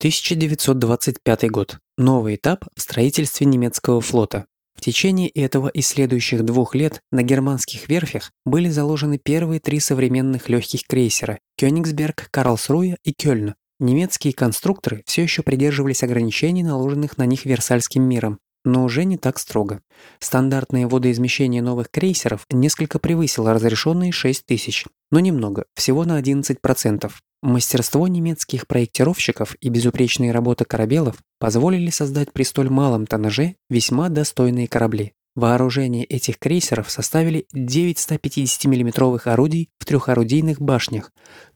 1925 год. Новый этап в строительстве немецкого флота. В течение этого и следующих двух лет на германских верфях были заложены первые три современных легких крейсера – Кёнигсберг, Карлсруhe и Кёльн. Немецкие конструкторы все еще придерживались ограничений, наложенных на них Версальским миром, но уже не так строго. Стандартное водоизмещение новых крейсеров несколько превысило разрешенные 6 тысяч, но немного, всего на 11%. Мастерство немецких проектировщиков и безупречные работы корабелов позволили создать при столь малом тоннаже весьма достойные корабли. Вооружение этих крейсеров составили 9 150 миллиметровых орудий в трехорудийных башнях,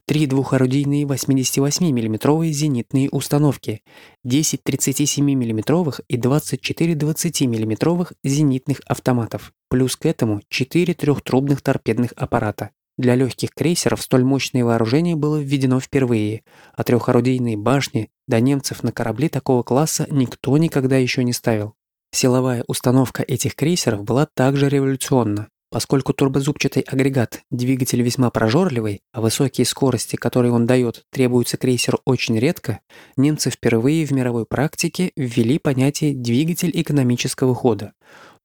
3 двухорудийные 88 миллиметровые зенитные установки, 10 37 миллиметровых и 24 20 миллиметровых зенитных автоматов, плюс к этому 4 трехтрубных торпедных аппарата. Для легких крейсеров столь мощное вооружение было введено впервые, а трехорудийные башни до немцев на корабли такого класса никто никогда еще не ставил. Силовая установка этих крейсеров была также революционна. Поскольку турбозубчатый агрегат – двигатель весьма прожорливый, а высокие скорости, которые он дает, требуются крейсеру очень редко, немцы впервые в мировой практике ввели понятие «двигатель экономического хода».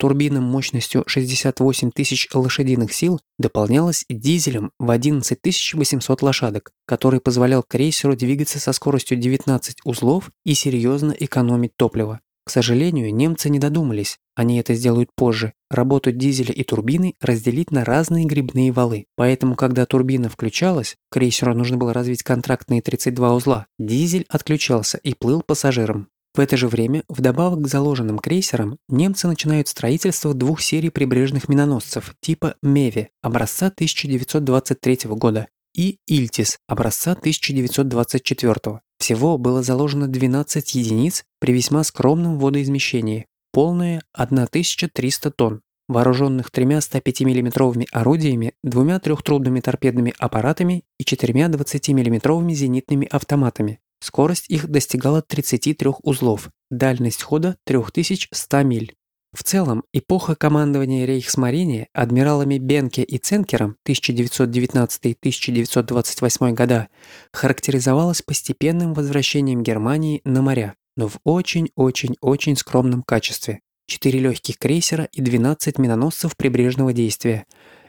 Турбина мощностью 68 тысяч лошадиных сил дополнялась дизелем в 11 800 лошадок, который позволял крейсеру двигаться со скоростью 19 узлов и серьезно экономить топливо. К сожалению, немцы не додумались, они это сделают позже, работу дизеля и турбины разделить на разные грибные валы. Поэтому, когда турбина включалась, крейсеру нужно было развить контрактные 32 узла, дизель отключался и плыл пассажирам. В это же время, вдобавок к заложенным крейсерам, немцы начинают строительство двух серий прибрежных миноносцев типа «Меви» образца 1923 года и «Ильтис» образца 1924. Всего было заложено 12 единиц при весьма скромном водоизмещении, полное 1300 тонн, вооруженных тремя 105 миллиметровыми орудиями, двумя трехтрубными торпедными аппаратами и четырьмя 20 миллиметровыми зенитными автоматами. Скорость их достигала 33 узлов, дальность хода 3100 миль. В целом, эпоха командования Рейхсмарине адмиралами Бенке и Ценкером 1919-1928 года характеризовалась постепенным возвращением Германии на моря, но в очень-очень-очень скромном качестве. Четыре легких крейсера и 12 миноносцев прибрежного действия.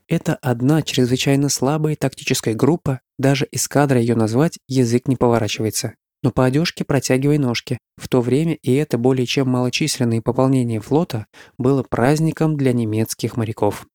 Это одна чрезвычайно слабая тактическая группа, даже эскадра ее назвать язык не поворачивается. Но по одежке протягивай ножки. В то время и это более чем малочисленное пополнение флота было праздником для немецких моряков.